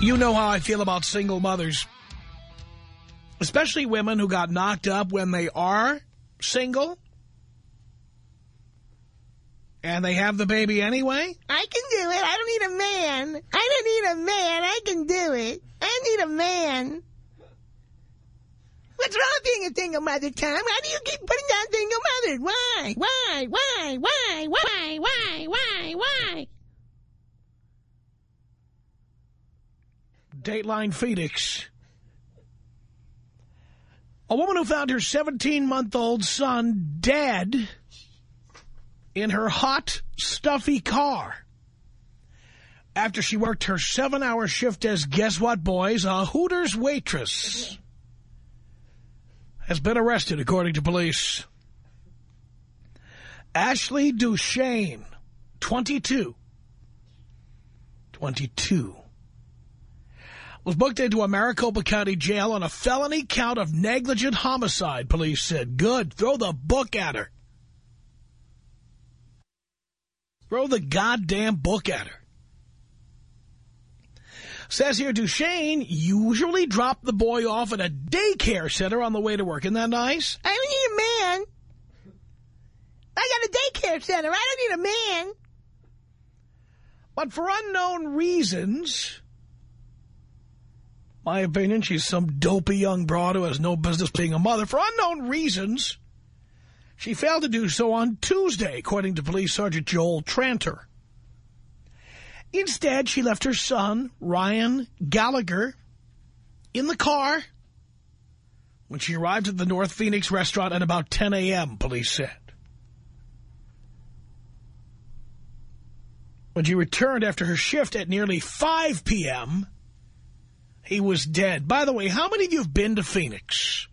You know how I feel about single mothers. Especially women who got knocked up when they are single. And they have the baby anyway? I can do it. I don't need a man. I don't need a man. I can do it. I need a man. What's wrong being a single mother, Tom? Why do you keep putting down single mothers? Why? Why? Why? Why? Why? Why? Why? Why? Dateline Phoenix. A woman who found her 17-month-old son dead in her hot, stuffy car after she worked her seven-hour shift as, guess what, boys, a Hooters waitress has been arrested, according to police. Ashley Duchesne, 22. 22. Was booked into a Maricopa County jail on a felony count of negligent homicide, police said. Good. Throw the book at her. Throw the goddamn book at her. Says here, Duchesne usually dropped the boy off at a daycare center on the way to work. Isn't that nice? I don't need a man. I got a daycare center. I don't need a man. But for unknown reasons, my opinion, she's some dopey young broad who has no business being a mother. For unknown reasons, she failed to do so on Tuesday, according to Police Sergeant Joel Tranter. Instead, she left her son, Ryan Gallagher, in the car when she arrived at the North Phoenix restaurant at about 10 a.m., police said. When she returned after her shift at nearly 5 p.m., he was dead. By the way, how many of you have been to Phoenix?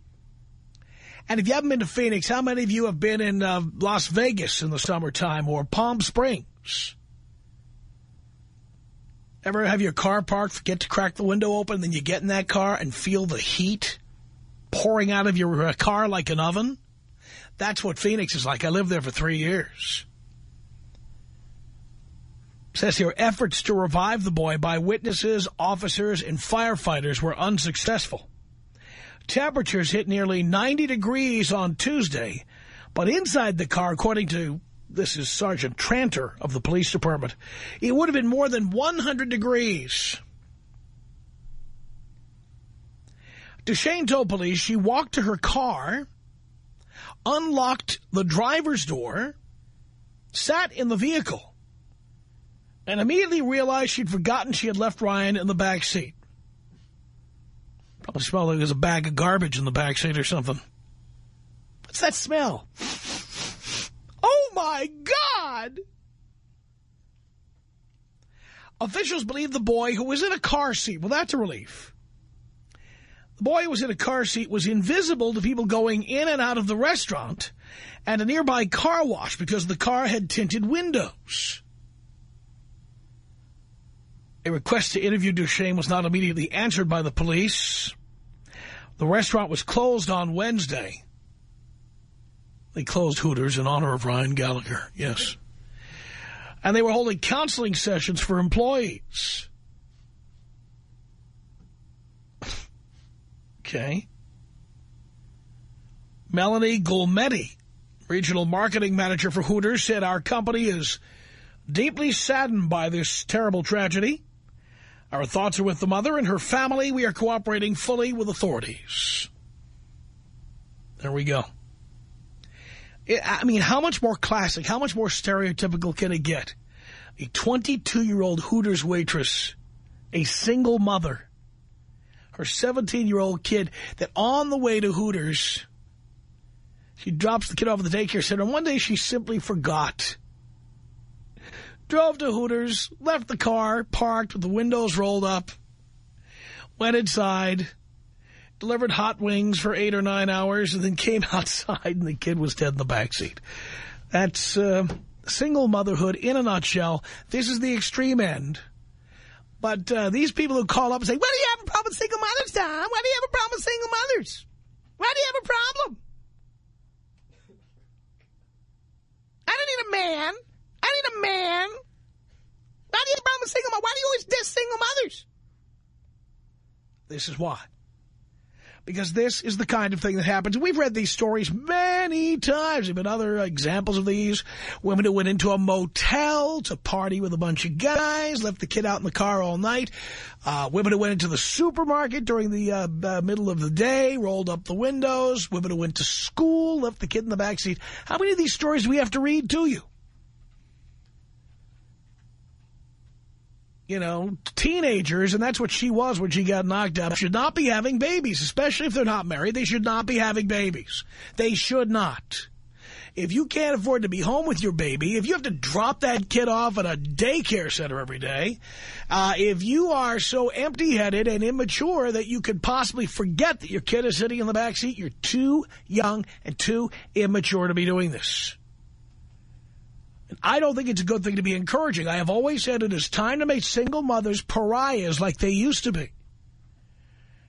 And if you haven't been to Phoenix, how many of you have been in uh, Las Vegas in the summertime or Palm Springs? Ever have your car parked, forget to crack the window open, then you get in that car and feel the heat pouring out of your uh, car like an oven? That's what Phoenix is like. I lived there for three years. Says here, efforts to revive the boy by witnesses, officers, and firefighters were unsuccessful. Temperatures hit nearly 90 degrees on Tuesday, but inside the car, according to this is Sergeant Tranter of the police department, it would have been more than 100 degrees. Duchesne told police she walked to her car, unlocked the driver's door, sat in the vehicle, and immediately realized she'd forgotten she had left Ryan in the back seat. Probably smelled like there's a bag of garbage in the back seat or something. What's that smell? Oh, my God! Officials believe the boy who was in a car seat, well, that's a relief. The boy who was in a car seat was invisible to people going in and out of the restaurant and a nearby car wash because the car had tinted windows. A request to interview Duchesne was not immediately answered by the police. The restaurant was closed on Wednesday. They closed Hooters in honor of Ryan Gallagher, yes. And they were holding counseling sessions for employees. okay. Melanie Gulmetti, regional marketing manager for Hooters, said our company is deeply saddened by this terrible tragedy. Our thoughts are with the mother and her family. We are cooperating fully with authorities. There we go. I mean, how much more classic, how much more stereotypical can it get? A 22-year-old Hooters waitress, a single mother, her 17-year-old kid, that on the way to Hooters, she drops the kid off at the daycare center, and one day she simply forgot. Drove to Hooters, left the car, parked with the windows rolled up, went inside, delivered hot wings for eight or nine hours, and then came outside and the kid was dead in the backseat. That's uh, single motherhood in a nutshell. This is the extreme end. But uh, these people who call up and say, why do you have a problem with single mothers, Tom? Why do you have a problem with single mothers? Why do you have a problem? I don't need a man. I need a man. Why do you a problem with single mothers? Why do you always diss single mothers? This is why because this is the kind of thing that happens. We've read these stories many times. There have been other examples of these. Women who went into a motel to party with a bunch of guys, left the kid out in the car all night. Uh, women who went into the supermarket during the uh, uh, middle of the day, rolled up the windows. Women who went to school, left the kid in the back seat. How many of these stories do we have to read to you? You know, teenagers, and that's what she was when she got knocked up, should not be having babies, especially if they're not married. They should not be having babies. They should not. If you can't afford to be home with your baby, if you have to drop that kid off at a daycare center every day, uh, if you are so empty-headed and immature that you could possibly forget that your kid is sitting in the back seat, you're too young and too immature to be doing this. I don't think it's a good thing to be encouraging. I have always said it is time to make single mothers pariahs like they used to be.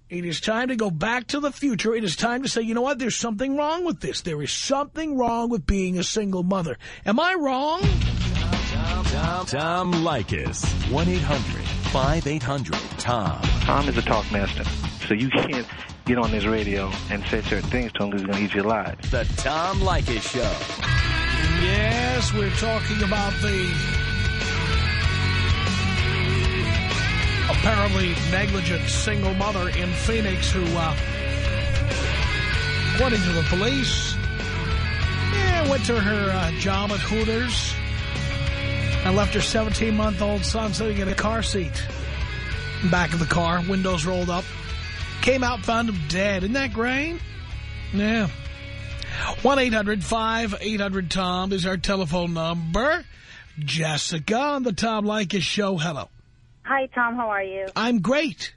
It is time to go back to the future. It is time to say, you know what, there's something wrong with this. There is something wrong with being a single mother. Am I wrong? Tom, Tom, Tom Leykis. 1-800-5800-TOM. Tom is a talk master, so you can't get on this radio and say certain things to him because he's going to eat your lives. The Tom Leykis Show. Yes, we're talking about the apparently negligent single mother in Phoenix who, uh, according to the police, yeah, went to her uh, job at Hooters and left her 17-month-old son sitting in a car seat. Back of the car, windows rolled up. Came out, found him dead. Isn't that great? Yeah. 1-800-5800-TOM is our telephone number. Jessica on the Tom Leykis show. Hello. Hi, Tom. How are you? I'm great.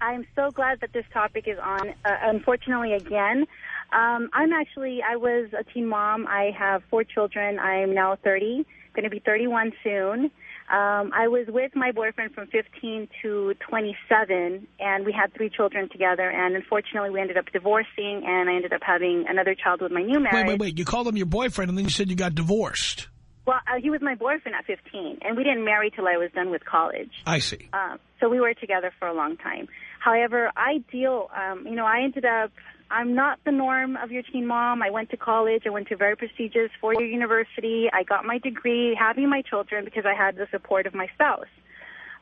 I'm so glad that this topic is on. Uh, unfortunately, again, um, I'm actually, I was a teen mom. I have four children. I'm now 30, going to be 31 soon. Um, I was with my boyfriend from 15 to 27, and we had three children together. And unfortunately, we ended up divorcing, and I ended up having another child with my new marriage. Wait, wait, wait. You called him your boyfriend, and then you said you got divorced. Well, uh, he was my boyfriend at 15, and we didn't marry till I was done with college. I see. Uh, so we were together for a long time. However, I deal, um, you know, I ended up I'm not the norm of your teen mom. I went to college. I went to very prestigious four-year university. I got my degree, having my children because I had the support of my spouse.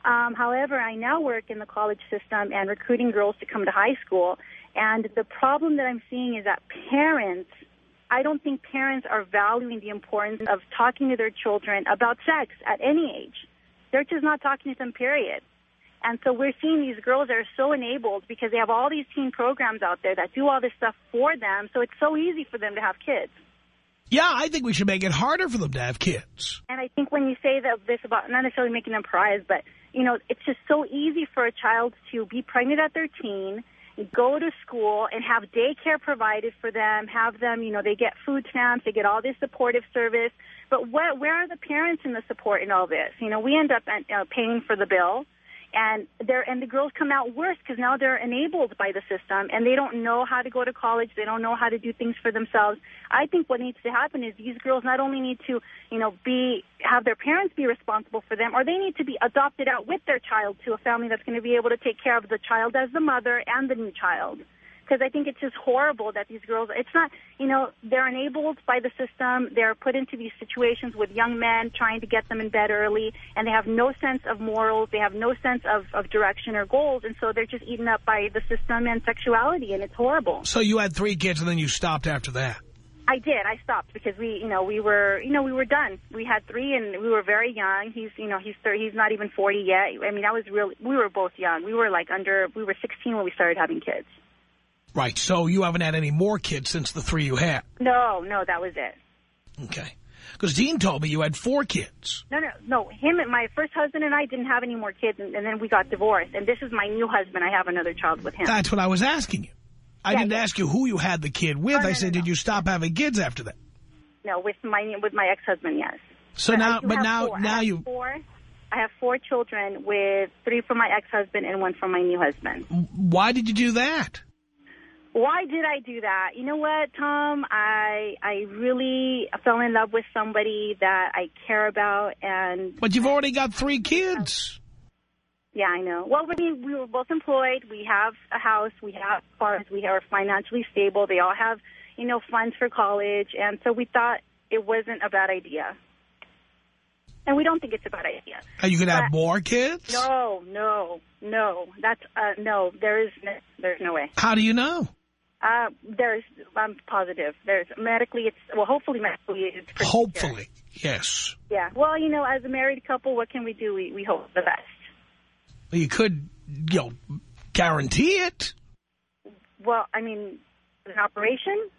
Um, however, I now work in the college system and recruiting girls to come to high school. And the problem that I'm seeing is that parents, I don't think parents are valuing the importance of talking to their children about sex at any age. They're just not talking to them, period. And so we're seeing these girls that are so enabled because they have all these teen programs out there that do all this stuff for them. So it's so easy for them to have kids. Yeah, I think we should make it harder for them to have kids. And I think when you say that this about not necessarily making them pariahs, but, you know, it's just so easy for a child to be pregnant at 13, go to school and have daycare provided for them, have them, you know, they get food stamps, they get all this supportive service. But where, where are the parents in the support in all this? You know, we end up uh, paying for the bill and they're and the girls come out worse because now they're enabled by the system and they don't know how to go to college. They don't know how to do things for themselves. I think what needs to happen is these girls not only need to you know be have their parents be responsible for them or they need to be adopted out with their child to a family that's going to be able to take care of the child as the mother and the new child because I think it's just horrible that these girls, it's not, you know, they're enabled by the system. They're put into these situations with young men trying to get them in bed early, and they have no sense of morals. They have no sense of, of direction or goals, and so they're just eaten up by the system and sexuality, and it's horrible. So you had three kids and then you stopped after that. I did. I stopped because we, you know, we were, you know, we were done. We had three, and we were very young. He's, you know, he's 30, he's not even 40 yet. I mean, I was really, we were both young. We were like under, we were 16 when we started having kids. Right. So you haven't had any more kids since the three you had. No, no, that was it. Okay. Because Dean told me you had four kids. No, no, no. Him and my first husband and I didn't have any more kids, and, and then we got divorced. And this is my new husband. I have another child with him. That's what I was asking you. I Yeah, didn't yeah. ask you who you had the kid with. No, I no, said, no. did you stop having kids after that? No, with my with my ex-husband, yes. So But now, but now, four. Now you, four. I have four children with three from my ex-husband and one from my new husband. why did you do that? Why did I do that? You know what, Tom? I I really fell in love with somebody that I care about, and But you've already got three kids. yeah, I know. Well, we we were both employed. We have a house. We have cars. We are financially stable. They all have you know funds for college, and so we thought it wasn't a bad idea. And we don't think it's a bad idea. Are you going to have more kids? No, no, no. That's uh, no. There is no, there's no way. How do you know? Uh, there's, I'm positive. There's medically, it's, well, hopefully medically it's. Hopefully, yes. Yeah. Well, you know, as a married couple, what can we do? We, we hope the best. You could, you know, guarantee it. Well, I mean, an operation?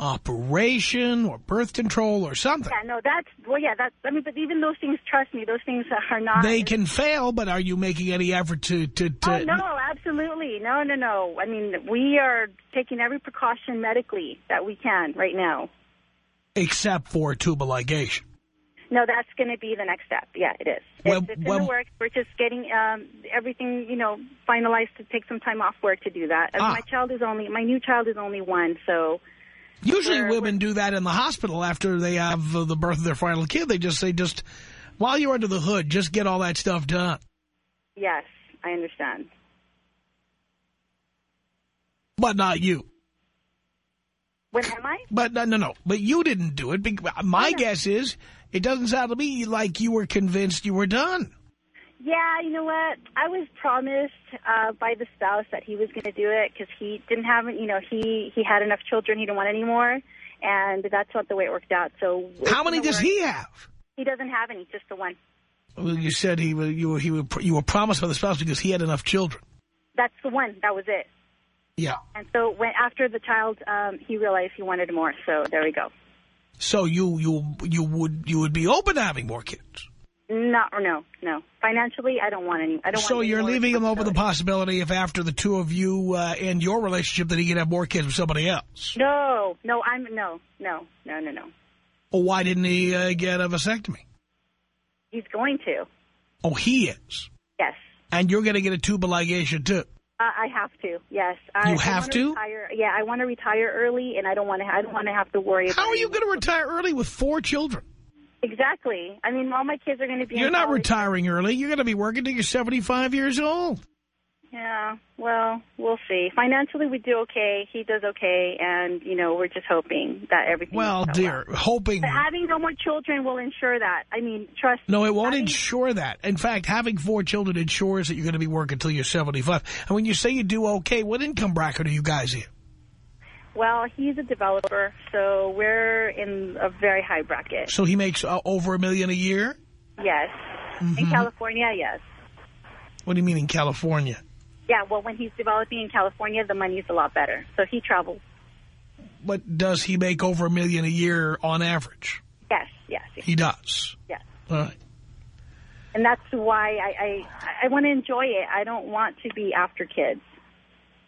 Operation or birth control or something. Yeah, no, that's, well, yeah, that's, I mean, but even those things, trust me, those things are not. They can fail, but are you making any effort to... to, to Oh, no, absolutely. No, no, no. I mean, we are taking every precaution medically that we can right now. Except for tubal ligation. No, that's going to be the next step. Yeah, it is. Well, it's it's well- in the works. We're just getting um, everything, you know, finalized to take some time off work to do that. And Ah. My child is only, my new child is only one, so Usually women do that in the hospital after they have uh, the birth of their final kid. They just say, just while you're under the hood, just get all that stuff done. yes, I understand. But not you. When am I? But no, no, no. But you didn't do it. My yeah. guess is it doesn't sound to me like you were convinced you were done. Yeah, you know what? I was promised uh, by the spouse that he was going to do it because he didn't have, you know, he he had enough children, he didn't want any more, and that's not the way it worked out. So How many does works. he have? He doesn't have any, just the one. Well, you said he wa- you were, he were, you were promised by the spouse because he had enough children. That's the one. That was it. Yeah. And so when after the child, um, he realized he wanted more. So there we go. So you you you would you would be open to having more kids. No, no, no. Financially, I don't want any. I don't. So you're leaving him open the possibility if after the two of you uh, end your relationship that he can have more kids with somebody else. No, no, I'm no, no, no, no, no. Well, why didn't he uh, get a vasectomy? He's going to. Oh, he is. Yes, And you're going to get a tubal ligation, too. uh, I have to. Yes, I, You I have wanna? Retire. Yeah, I want to retire early, and I don't want to. I don't want to have to worry. about How are you going to retire early with four children? Exactly. I mean, all my kids are going to be. You're not college. retiring early. You're going to be working till you're 75 years old. Yeah. Well, we'll see. Financially, we do okay. He does okay, and you know, we're just hoping that everything. Well, dear, well. hoping... But having no more children will ensure that. I mean, trust. No, it won't having- ensure that. In fact, having four children ensures that you're going to be working until you're 75. And when you say you do okay, what income bracket are you guys in? Well, he's a developer, so we're in a very high bracket. So he makes uh, over a million a year? Yes. Mm-hmm. In California, yes. What do you mean in California? Yeah, well, when he's developing in California, the money's a lot better. So he travels. But does he make over a million a year on average? Yes, yes, yes. He does. yes. All right. And that's why I, I, I want to enjoy it. I don't want to be after kids.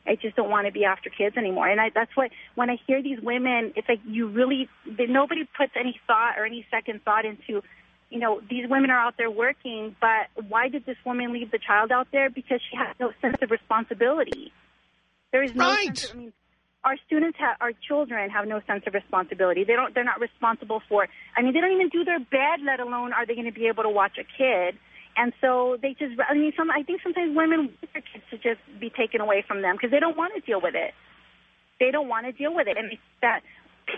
I just don't want to be after kids anymore. And I, that's what, when I hear these women, it's like you really, nobody puts any thought or any second thought into, you know, these women are out there working, but why did this woman leave the child out there? Because she has no sense of responsibility. There is no Right. sense of, I mean, our students have, our children have no sense of responsibility. They don't, they're not responsible for, I mean, they don't even do their bed, let alone are they going to be able to watch a kid. And so they just, I mean, some, I think sometimes women want their kids to just be taken away from them because they don't want to deal with it. they don't want to deal with it. And that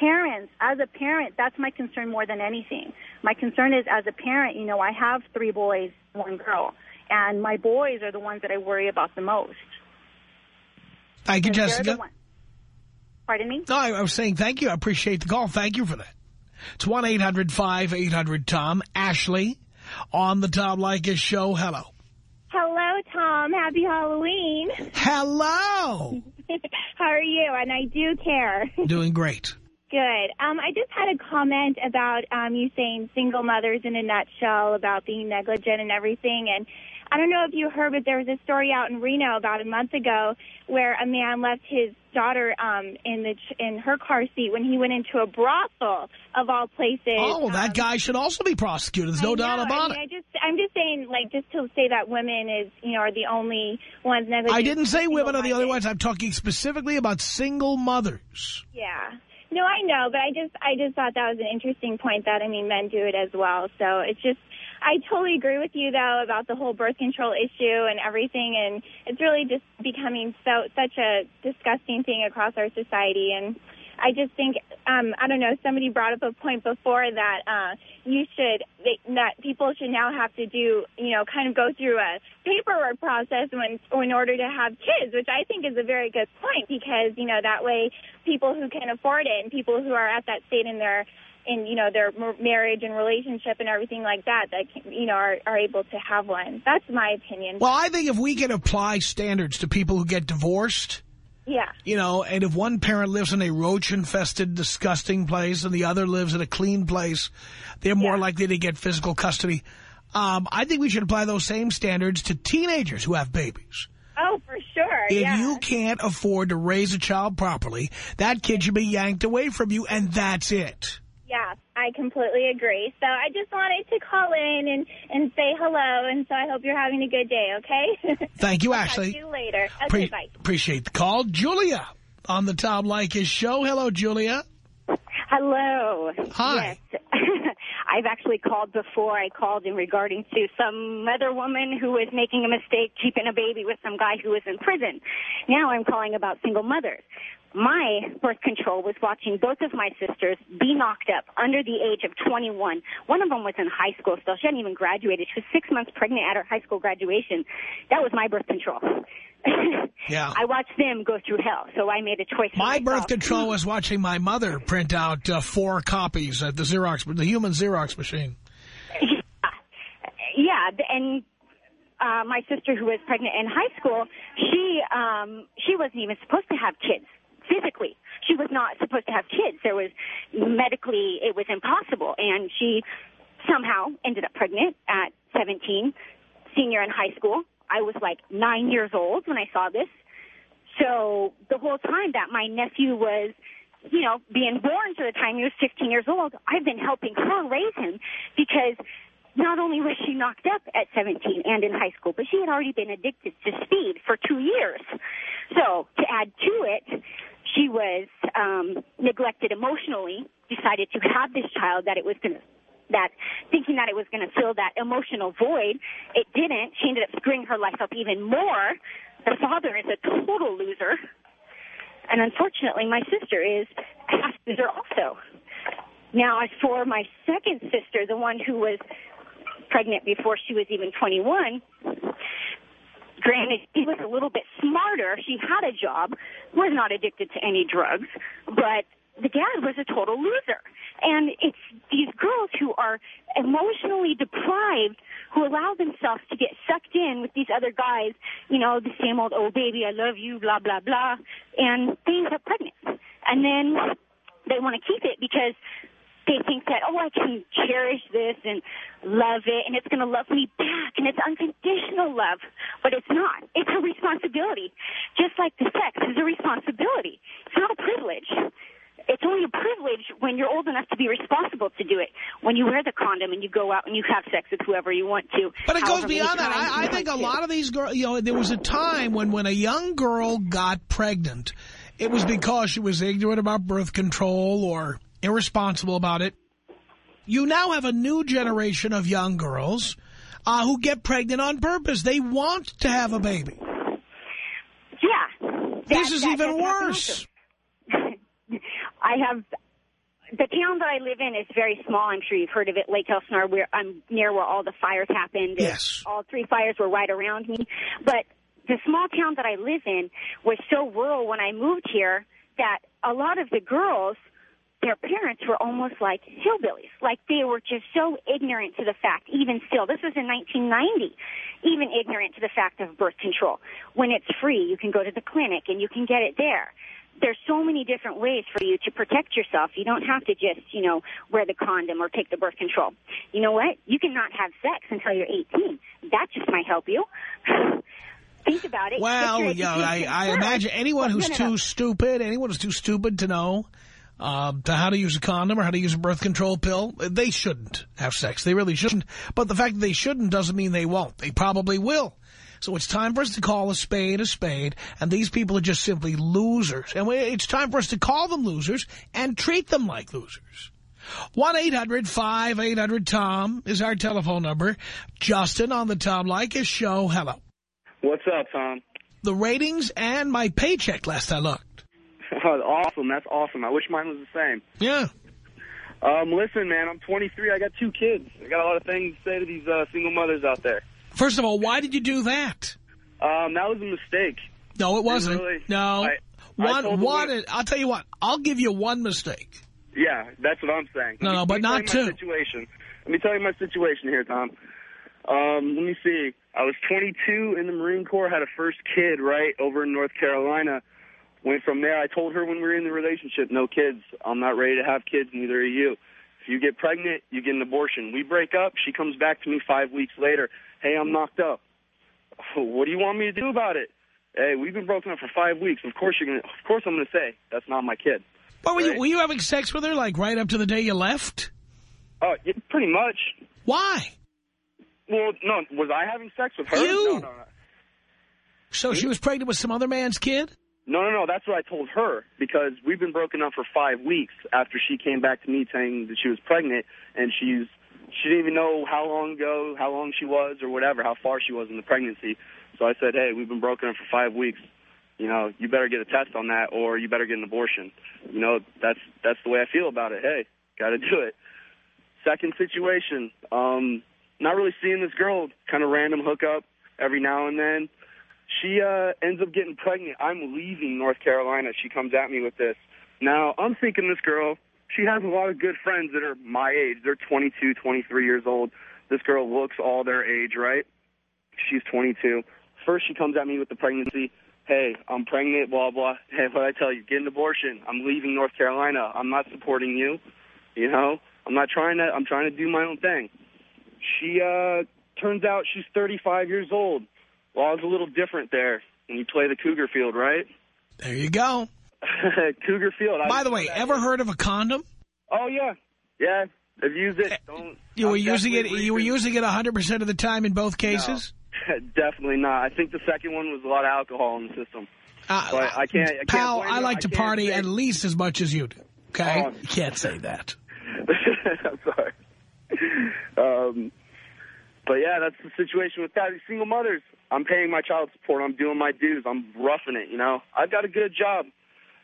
parents, as a parent, that's my concern more than anything. My concern is as a parent, you know, I have three boys, one girl, and my boys are the ones that I worry about the most. Thank you, Jessica. Pardon me? No, I, I was saying thank you. I appreciate the call. Thank you for that. It's 1-800-5800-TOM. Ashley on the Tom Leykis show. Hello. Hello, Tom. Happy Halloween. Hello. How are you? And I do care. Doing great. Good. Um, I just had a comment about um, you saying single mothers in a nutshell about being negligent and everything. And I don't know if you heard, but there was a story out in Reno about a month ago where a man left his daughter um, in the ch- in her car seat when he went into a brothel of all places. Oh, that Um, guy should also be prosecuted. There's no doubt about I mean, it. I just, I'm just saying, like, just to say that women is, you know, are the only ones. I didn't say women are the only ones. I'm talking specifically about single mothers. Yeah. No, I know, but I just I just thought that was an interesting point that I mean men do it as well. So it's just I totally agree with you though about the whole birth control issue and everything and it's really just becoming so such a disgusting thing across our society and I just think um I don't know somebody brought up a point before that uh you should they, that people should now have to do you know kind of go through a paperwork process when in order to have kids which I think is a very good point because you know that way people who can afford it and people who are at that state in their in you know their marriage and relationship and everything like that that can, you know are are able to have one. That's my opinion. Well, I think if we can apply standards to people who get divorced, yeah you know, and if one parent lives in a roach-infested, disgusting place and the other lives in a clean place, they're more Yeah. likely to get physical custody. Um, I think we should apply those same standards to teenagers who have babies. oh for sure If yeah you can't afford to raise a child properly, that kid should be yanked away from you, and that's it. Yeah, I completely agree. So I just wanted to call in and, and say hello, and so I hope you're having a good day, okay? Thank you, Talk Ashley. to you later. Okay, Pre- bye. appreciate the call. Julia on the Tom Leykis show. Hello, Julia. Hello. Hi. Yes. I've actually called before. I called in regarding to some other woman who was making a mistake keeping a baby with some guy who was in prison. Now I'm calling about single mothers. My birth control was watching both of my sisters be knocked up under the age of 21. One of them was in high school still. She hadn't even graduated. She was six months pregnant at her high school graduation. That was my birth control. Yeah. I watched them go through hell, so I made a choice. My birth control was watching my mother print out uh, four copies at the Xerox, the human Xerox machine. yeah, th- and uh, my sister who was pregnant in high school, she um, she wasn't even supposed to have kids physically. She was not supposed to have kids. There was medically it was impossible, and she somehow ended up pregnant at 17, senior in high school. I was like nine years old when I saw this. So the whole time that my nephew was, you know, being born to the time he was 15 years old, I've been helping her raise him because not only was she knocked up at 17 and in high school, but she had already been addicted to speed for two years. So to add to it, she was um, neglected emotionally, decided to have this child that it was going to that thinking that it was going to fill that emotional void. It didn't. She ended up screwing her life up even more. The father is a total loser. And unfortunately, my sister is a half loser also. Now, as for my second sister, the one who was pregnant before she was even 21, granted, she was a little bit smarter. She had a job, was not addicted to any drugs, but the dad was a total loser. And it's these girls who are emotionally deprived who allow themselves to get sucked in with these other guys, you know, the same old, oh, baby, I love you, blah, blah, blah. And they up pregnant. And then they want to keep it because they think that, oh, I can cherish this and love it, and it's going to love me back, and it's unconditional love. But it's not. It's a responsibility. Just like the sex is a responsibility. It's not a privilege. It's only a privilege when you're old enough to be responsible to do it. When you wear the condom and you go out and you have sex with whoever you want to. But it goes beyond that. I, I think a lot of these girls, you know, there was a time when when a young girl got pregnant, it was because she was ignorant about birth control or irresponsible about it. You now have a new generation of young girls uh, who get pregnant on purpose. They want to have a baby. Yeah. This is that even worse. I have the town that I live in is very small. I'm sure you've heard of it, Lake Elsinore. Where I'm near where all the fires happened. Yes. All three fires were right around me. But the small town that I live in was so rural when I moved here that a lot of the girls, their parents were almost like hillbillies. Like they were just so ignorant to the fact, even still, this was in 1990, even ignorant to the fact of birth control. When it's free, you can go to the clinic and you can get it there there's so many different ways for you to protect yourself. You don't have to just, you know, wear the condom or take the birth control. You know what? You cannot have sex until you're 18. That just might help you. Think about it. Well, yeah, I, I imagine anyone who's too stupid, anyone who's too stupid to know uh, to how to use a condom or how to use a birth control pill, they shouldn't have sex. They really shouldn't. But the fact that they shouldn't doesn't mean they won't. They probably will. So it's time for us to call a spade a spade, and these people are just simply losers. And we, it's time for us to call them losers and treat them like losers. 1-800-5800-TOM is our telephone number. Justin on the Tom Leykis show. Hello. What's up, Tom? The ratings and my paycheck last I looked. awesome. That's awesome. I wish mine was the same. Yeah. Um, listen, man, I'm 23. I got two kids. I got a lot of things to say to these uh, single mothers out there. First of all, why did you do that? Um, that was a mistake. No, it wasn't. really. no. I- I one, the one, women- I'll tell you what, I'll give you one mistake. Yeah, that's what I'm saying. No, me- no, but not two. Situation. Let me tell you my situation here, Tom. Um, let me see. I was 22 in the Marine Corps, had a first kid right over in North Carolina. Went from there. I told her when we were in the relationship, no kids. I'm not ready to have kids, neither are you. If you get pregnant, you get an abortion. We break up. She comes back to me five weeks later. Hey, I'm knocked up. What do you want me to do about it? Hey, we've been broken up for five weeks. Of course you're gonna. Of course I'm gonna say that's not my kid. What, were, you, were you having sex with her, like, right up to the day you left? Oh, yeah, pretty much. Why? Well, no, was I having sex with her? You. No, no, no. So she was pregnant with some other man's kid? No, no, no. That's what I told her because we've been broken up for five weeks after she came back to me saying that she was pregnant, and she's she didn't even know how long ago, how long she was, or whatever, how far she was in the pregnancy. So I said, hey, we've been broken up for five weeks. You know, you better get a test on that, or you better get an abortion. You know, that's that's the way I feel about it. Hey, got to do it. Second situation, um, not really seeing this girl, kind of random hookup every now and then. She uh, ends up getting pregnant. I'm leaving North Carolina. She comes at me with this. Now, I'm thinking this girl, she has a lot of good friends that are my age. They're 22, 23 years old. This girl looks all their age, right? She's 22. First, she comes at me with the pregnancy. Hey, I'm pregnant, blah, blah. Hey, what I tell you, get an abortion. I'm leaving North Carolina. I'm not supporting you. You know, I'm not trying to, I'm trying to do my own thing. She, uh, turns out she's 35 years old. Law's a little different there when you play the Cougar field, right? There you go. Cougar field. I- By the way, ever heard of a condom? Oh, yeah. Yeah, I've used it. Don't, You were I'm using it. You were using it 100 percent of the time in both cases. Definitely not. I think the second one was a lot of alcohol in the system. Uh, So I, I can't. I can't pal, I like to can't party at least as much as you do. Okay, Oh. you can't say that. I'm sorry. Um, but yeah, that's the situation with that. Single mothers. I'm paying my child support. I'm doing my dues. I'm roughing it. You know, I've got a good job.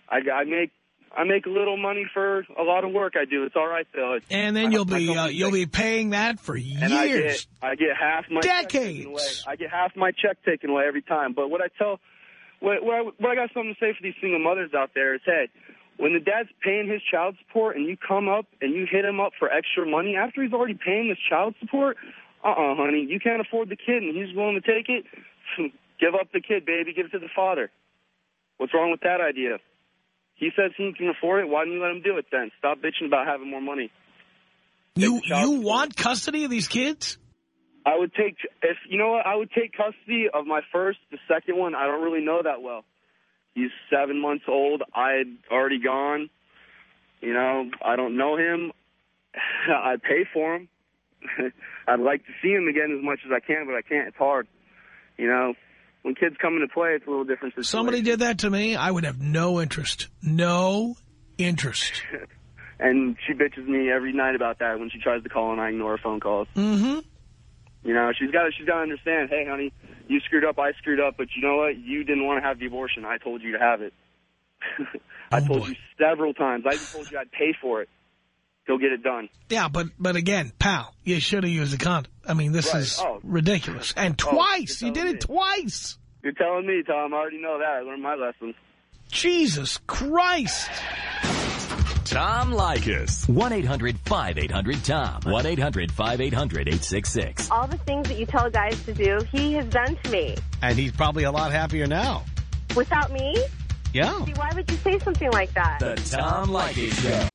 I, I make I make a little money for a lot of work I do. It's all right though. It's, And then I- you'll be uh, you'll be paying that for years. and I get I get half my check taken away. Decades. I get half my check taken away every time. But what I tell, what, what, I, what I got something to say for these single mothers out there is, hey, when the dad's paying his child support and you come up and you hit him up for extra money after he's already paying his child support, uh-uh, honey, you can't afford the kid and he's willing to take it. Give up the kid, baby. Give it to the father. What's wrong with that idea? He says he can afford it. Why didn't you let him do it then? Stop bitching about having more money. You Take the child you want custody of these kids? I would take if you know what I would take custody of my first. The second one I don't really know that well. He's seven months old. I'd already gone. You know I don't know him. I'd pay for him. I'd like to see him again as much as I can, but I can't. It's hard. You know, when kids come into play, it's a little different. Situation. Somebody did that to me, I would have no interest. No interest. and she bitches me every night about that when she tries to call and I ignore her phone calls. Mm-hmm. You know, she's got to she's got to understand. Hey, honey, you screwed up, I screwed up, but you know what? You didn't want to have the abortion. I told you to have it. I Oh, told boy. you several times. I even told you I'd pay for it. Go get it done. Yeah, but but again, pal, you should have used a condom. I mean, this Right. is Oh. ridiculous. And Oh, twice. you're you did telling it me. twice. You're telling me, Tom. I already know that. I learned my lesson. Jesus Christ. Tom Leykis. 1-800-5800-TOM. 1-800-5800-866. All the things that you tell guys to do, he has done to me. And he's probably a lot happier now. Without me? Yeah. See, why would you say something like that? The Tom Leykis Show.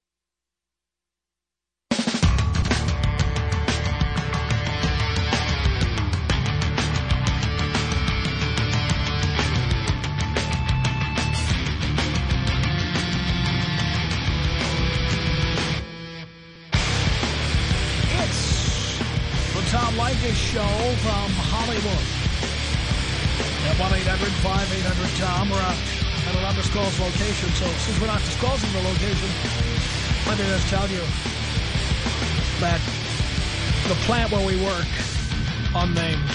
Leykis Show from Hollywood. At 1-800-5800-TOM. We're at an undisclosed location, so since we're not disclosing the location, let me just tell you that the plant where we work, unnamed,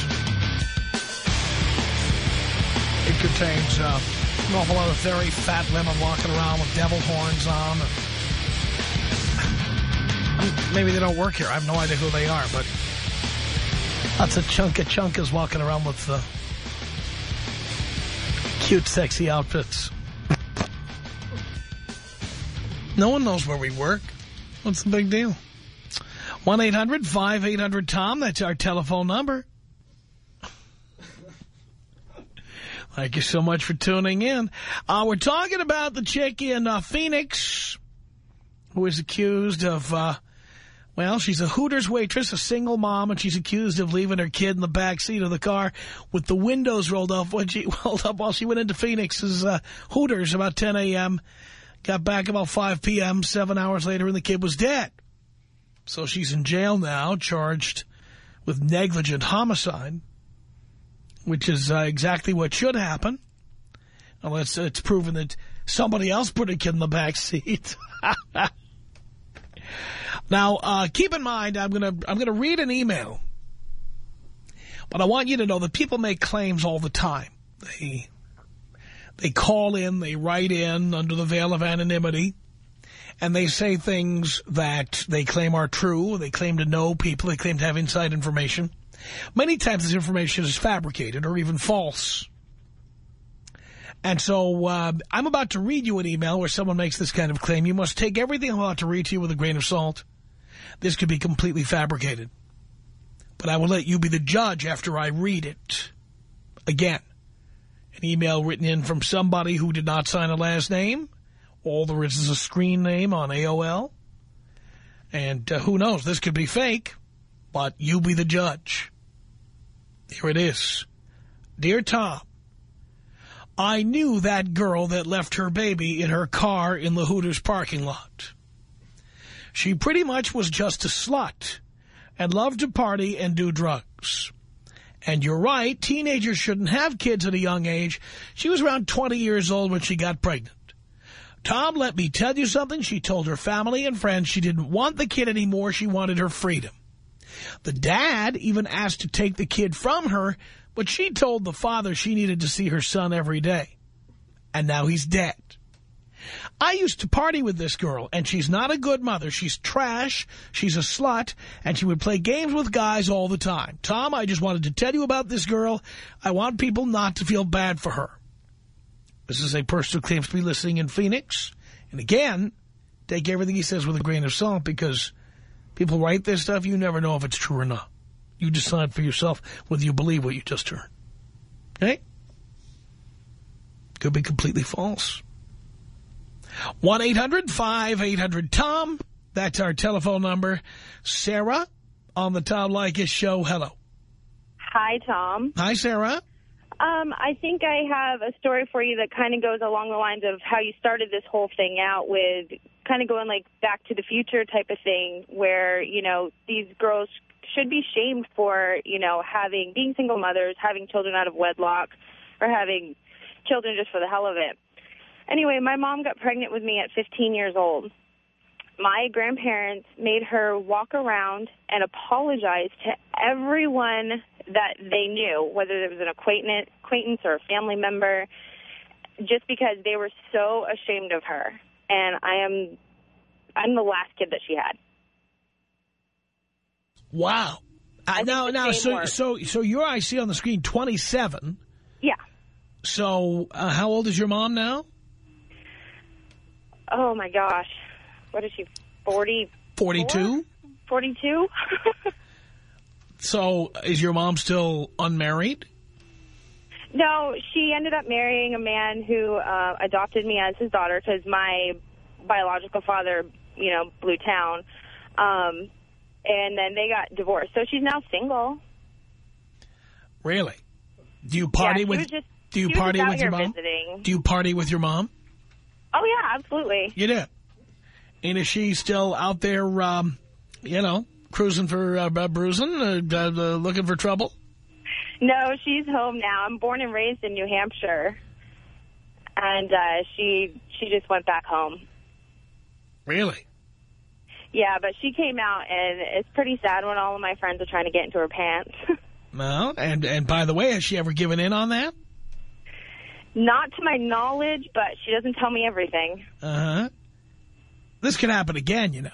it contains uh, an awful lot of very fat women walking around with devil horns on. Maybe they don't work here. I have no idea who they are, but lots of chunka chunkas walking around with uh, cute, sexy outfits. no one knows where we work. What's the big deal? 1-800-5800-TOM. That's our telephone number. Thank you so much for tuning in. Uh, we're talking about the chick in uh, Phoenix who is accused of, uh, well, she's a Hooters waitress, a single mom, and she's accused of leaving her kid in the back seat of the car with the windows rolled up when she rolled up while she went into Phoenix's uh, Hooters about 10 a.m. Got back about 5 p.m. Seven hours later, and the kid was dead. So she's in jail now, charged with negligent homicide, which is uh, exactly what should happen, unless it's proven that somebody else put a kid in the back seat. now, uh, keep in mind, I'm gonna I'm gonna read an email, but I want you to know that people make claims all the time. They they call in, they write in under the veil of anonymity, and they say things that they claim are true. They claim to know people. They claim to have inside information. Many times this information is fabricated or even false. And so uh, I'm about to read you an email where someone makes this kind of claim. You must take everything I'm about to read to you with a grain of salt. This could be completely fabricated. But I will let you be the judge after I read it. Again, an email written in from somebody who did not sign a last name. All there is is a screen name on AOL. And uh, who knows, this could be fake, but you be the judge. Here it is. Dear Tom, I knew that girl that left her baby in her car in the Hooters parking lot. She pretty much was just a slut and loved to party and do drugs. And you're right, teenagers shouldn't have kids at a young age. She was around 20 years old when she got pregnant. Tom, let me tell you something. She told her family and friends she didn't want the kid anymore. She wanted her freedom. The dad even asked to take the kid from her, but she told the father she needed to see her son every day. And now he's dead. I used to party with this girl, and she's not a good mother. She's trash, she's a slut, and she would play games with guys all the time. Tom, I just wanted to tell you about this girl. I want people not to feel bad for her. This is a person who claims to be listening in Phoenix. And again, take everything he says with a grain of salt because people write this stuff, you never know if it's true or not. You decide for yourself whether you believe what you just heard. Okay? Could be completely false. 1-800-5800-TOM. That's our telephone number. Sarah on the Tom Leykis show. Hello. Hi, Tom. Hi, Sarah. Um, I think I have a story for you that kind of goes along the lines of how you started this whole thing out with kind of going like back to the future type of thing where, you know, these girls should be shamed for, you know, having, being single mothers, having children out of wedlock, or having children just for the hell of it. Anyway, my mom got pregnant with me at 15 years old. My grandparents made her walk around and apologize to everyone that they knew, whether it was an acquaintance, acquaintance or a family member. just because they were so ashamed of her. And I am, I'm the last kid that she had. Wow. Uh, now, now, so, so, so your I see on the screen 27. Yeah. So, uh, how old is your mom now? Oh my gosh. What is she? 40, 42. 42? So, is your mom still unmarried? no, she ended up marrying a man who uh, adopted me as his daughter because my biological father, you know, blew town. Um, and then they got divorced. So she's now single. Really? Do you party yeah, with? just, do you party with your mom? Visiting. Do you party with your mom? Oh, yeah, absolutely. You do. And is she still out there, um, you know, cruising for uh, bruising, uh, uh, looking for trouble? No, she's home now. I'm born and raised in New Hampshire. And uh, she she just went back home. Really? Yeah, but she came out, and it's pretty sad when all of my friends are trying to get into her pants. No. And and by the way, has she ever given in on that? Not to my knowledge, but she doesn't tell me everything. Uh huh. This can happen again, you know.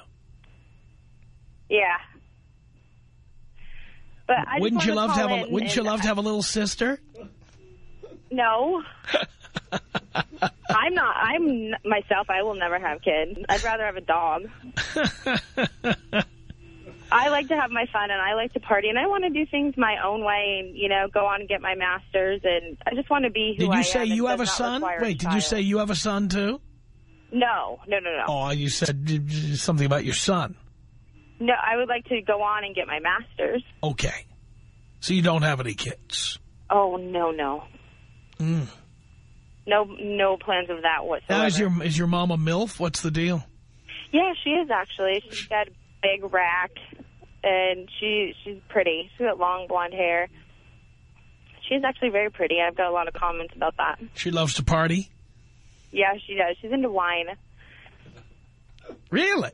Yeah. But I wouldn't you love to have a Wouldn't you love to have a little sister? No. I'm not. I'm myself. I will never have kids. I'd rather have a dog. I like to have my fun and I like to party and I want to do things my own way and, you know, go on and get my master's and I just want to be who Did you am. say you have a son? Wait, did you say you have a son too? No, no, no, no. Oh, you said something about your son. No, I would like to go on and get my master's. Okay. So you don't have any kids. Oh, no, no. Mm. No, no plans of that whatsoever. Now, is your, is your mom a MILF? What's the deal? Yeah, she is actually. She's got a big rack, and she she's pretty. She's got long blonde hair. She's actually very pretty. I've got a lot of comments about that. She loves to party? Yeah, she does. She's into wine. Really?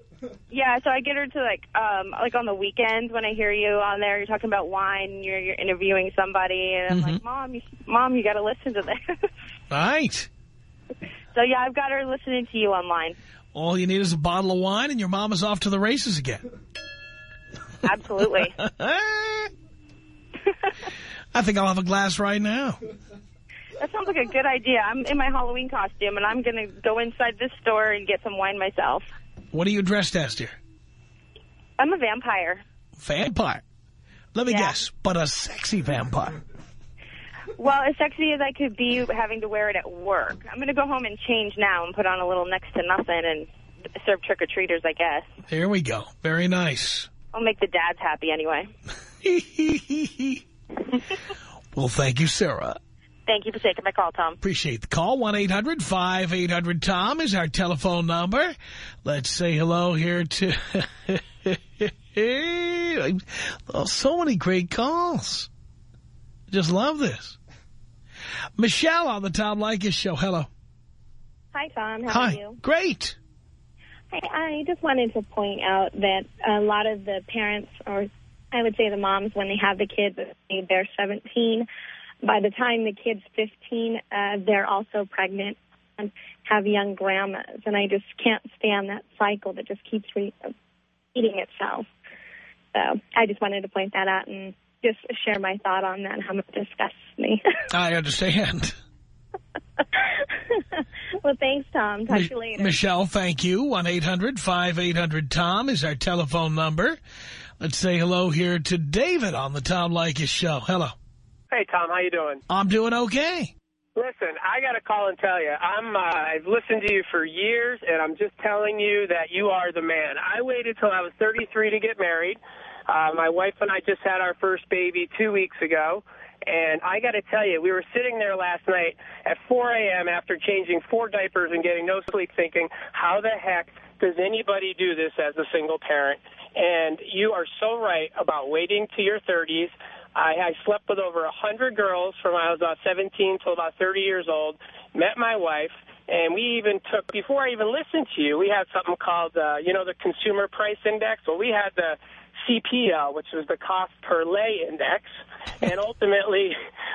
Yeah, so I get her to like um like on the weekends when I hear you on there, you're talking about wine, you're you're interviewing somebody, and I'm Mm-hmm. like, Mom, you, Mom, you got to listen to this. Right. so yeah, I've got her listening to you online. All you need is a bottle of wine and your mom is off to the races again. Absolutely. I think I'll have a glass right now. That sounds like a good idea. I'm in my Halloween costume, and I'm going to go inside this store and get some wine myself. What are you dressed as, dear? I'm a vampire. Vampire. Let me Yeah. guess, but a sexy vampire. Well, as sexy as I could be having to wear it at work. I'm going to go home and change now and put on a little next to nothing and serve trick-or-treaters, I guess. Here we go. Very nice. I'll make the dads happy anyway. Well, thank you, Sarah. Thank you for taking my call, Tom. Appreciate the call. 1-800-5800-TOM is our telephone number. Let's say hello here to... oh, so many great calls. Just love this. Michelle on the Tom Leykis show. Hello. Hi, Tom. How Hi. are you? Great. Hi, I just wanted to point out that a lot of the parents, or I would say the moms, when they have the kids, they're 17. By the time the kid's 15, uh, they're also pregnant and have young grandmas. And I just can't stand that cycle that just keeps re- repeating itself. So I just wanted to point that out and just share my thought on that, and how much it disgusts me. I understand. well, thanks, Tom. Talk to you later. Michelle, thank you. 1-800-5800-TOM is our telephone number. Let's say hello here to David on the Tom Leykis show. Hello. Hey, Tom, how you doing? I'm doing okay. Listen, I got to call and tell you, I'm, uh, I've listened to you for years, and I'm just telling you that you are the man. I waited till I was 33 to get married. Uh, my wife and I just had our first baby two weeks ago, and I got to tell you, we were sitting there last night at 4 a.m. after changing four diapers and getting no sleep thinking, how the heck does anybody do this as a single parent? And you are so right about waiting to your 30s. I, I slept with over a 100 girls from I was about 17 till about 30 years old, met my wife, and we even took, before I even listened to you, we had something called, uh, you know, the Consumer Price Index. Well, we had the CPL, which was the cost per lay index, and ultimately,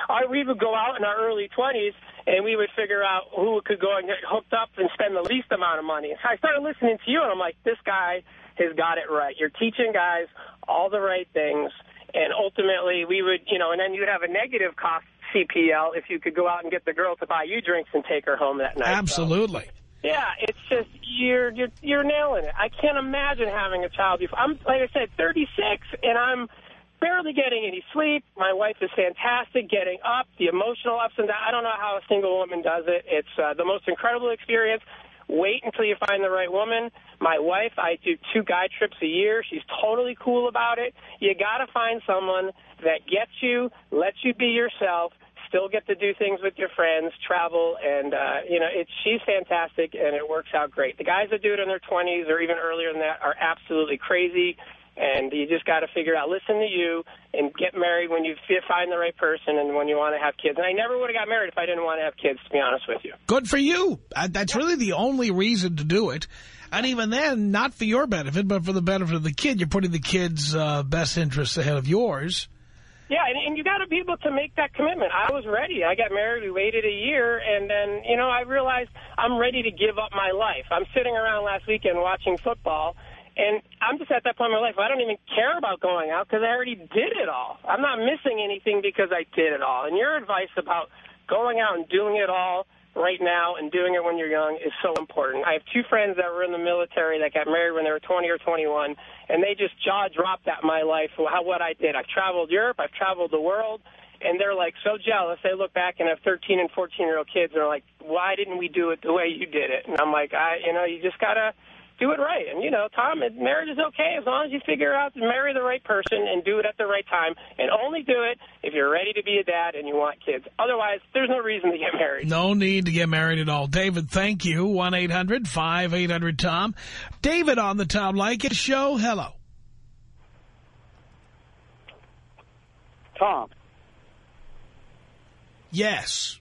I, we would go out in our early 20s and we would figure out who could go and get hooked up and spend the least amount of money. So I started listening to you, and I'm like, this guy has got it right. You're teaching guys all the right things, and ultimately, we would, you know, and then you'd have a negative cost CPL if you could go out and get the girl to buy you drinks and take her home that night. Absolutely. So, yeah, it's just you're you're you're nailing it. I can't imagine having a child before. I'm like I said, 36, and I'm barely getting any sleep. My wife is fantastic getting up, the emotional ups and downs. I don't know how a single woman does it. It's uh, the most incredible experience. Wait until you find the right woman. My wife, I do two guy trips a year. She's totally cool about it. You got to find someone that gets you, lets you be yourself, still get to do things with your friends, travel, and, uh, you know, it's, she's fantastic, and it works out great. The guys that do it in their 20s or even earlier than that are absolutely crazy, and you just got to figure out, listen to you, and get married when you find the right person and when you want to have kids. And I never would have got married if I didn't want to have kids, to be honest with you. Good for you. Uh, That's really the only reason to do it. And even then, not for your benefit, but for the benefit of the kid. You're putting the kid's uh, best interests ahead of yours. Yeah, and, and you got to be able to make that commitment. I was ready. I got married. We waited a year, and then, you know, I realized I'm ready to give up my life. I'm sitting around last weekend watching football, and I'm just at that point in my life I don't even care about going out because I already did it all. I'm not missing anything because I did it all. And your advice about going out and doing it all right now and doing it when you're young is so important. I have two friends that were in the military that got married when they were 20 or 21, and they just jaw dropped at my life, how what I did. I've traveled Europe, I've traveled the world, and they're like so jealous. They look back and have 13 and 14 year old kids, and they're like, "Why didn't we do it the way you did it?" And I'm like, I, you know, you just gotta do it right. And, you know, Tom, marriage is okay as long as you figure out to marry the right person and do it at the right time. And only do it if you're ready to be a dad and you want kids. Otherwise, there's no reason to get married. No need to get married at all. David, thank you. 1-800-5800-TOM. David on the Tom Leykis show. Hello. Tom. Yes.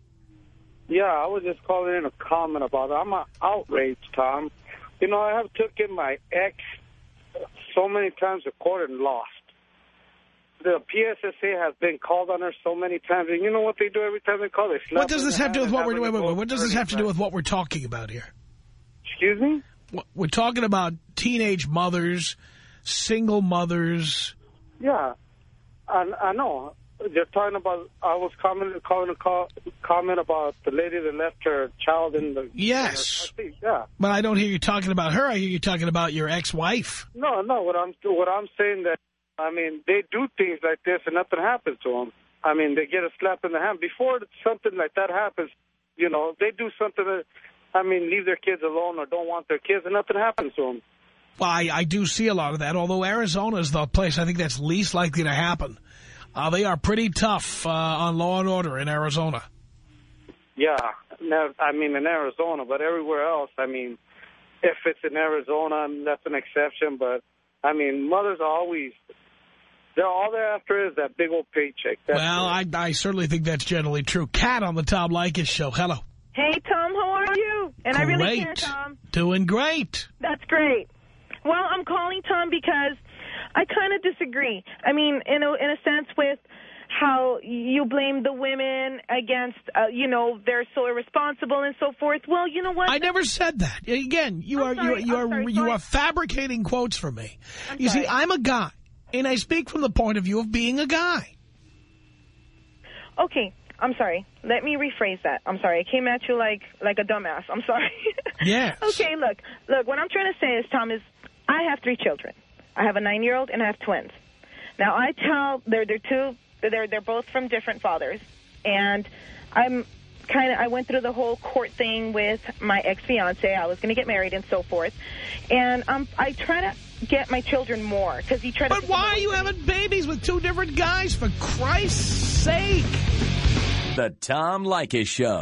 Yeah, I was just calling in a comment about it. I'm outraged, Tom. You know, I have taken my ex so many times to court and lost. The PSSA has been called on her so many times, and you know what they do every time they call? They slap What does this have to do with what we're wait, wait, wait, What does this have to do with what we're talking about here? Excuse me? We're talking about teenage mothers, single mothers. Yeah, I, I know. They're talking about, I was commenting, calling a call, comment about the lady that left her child in the... Yes. In her, yeah. But I don't hear you talking about her. I hear you talking about your ex-wife. No, no, what I'm, what I'm saying that, I mean, they do things like this and nothing happens to them. I mean, they get a slap in the hand. Before something like that happens, you know, they do something that, I mean, leave their kids alone or don't want their kids and nothing happens to them. Well, I, I do see a lot of that, although Arizona is the place I think that's least likely to happen. Uh, they are pretty tough uh, on law and order in Arizona. Yeah, I mean in Arizona, but everywhere else, I mean, if it's in Arizona, that's an exception. But I mean, mothers are always they're all they're after is that big old paycheck. That's well, I, I certainly think that's generally true. Cat on the Tom Leykis show. Hello. Hey, Tom, how are you? And great. I really care, Tom. Doing great. That's great. Well, I'm calling, Tom, because I kind of disagree. I mean, in a, in a sense with how you blame the women against, uh, you know, they're so irresponsible and so forth. Well, you know what? I never said that. Again, you I'm are sorry, you, you are sorry, you sorry. are fabricating quotes from me. I'm you see, I'm a guy, and I speak from the point of view of being a guy. Okay, I'm sorry. Let me rephrase that. I'm sorry. I came at you like like a dumbass. I'm sorry. Yes. okay, look. Look, what I'm trying to say is, Tom, is I have three children. I have a nine-year-old and I have twins. Now, I tell, they're, they're two, they're, they're both from different fathers. And I'm kind of, I went through the whole court thing with my ex-fiance. I was going to get married and so forth. And um, I try to get my children more because he tried to... But why are you having babies with two different guys, for Christ's sake? The Tom Leykis Show.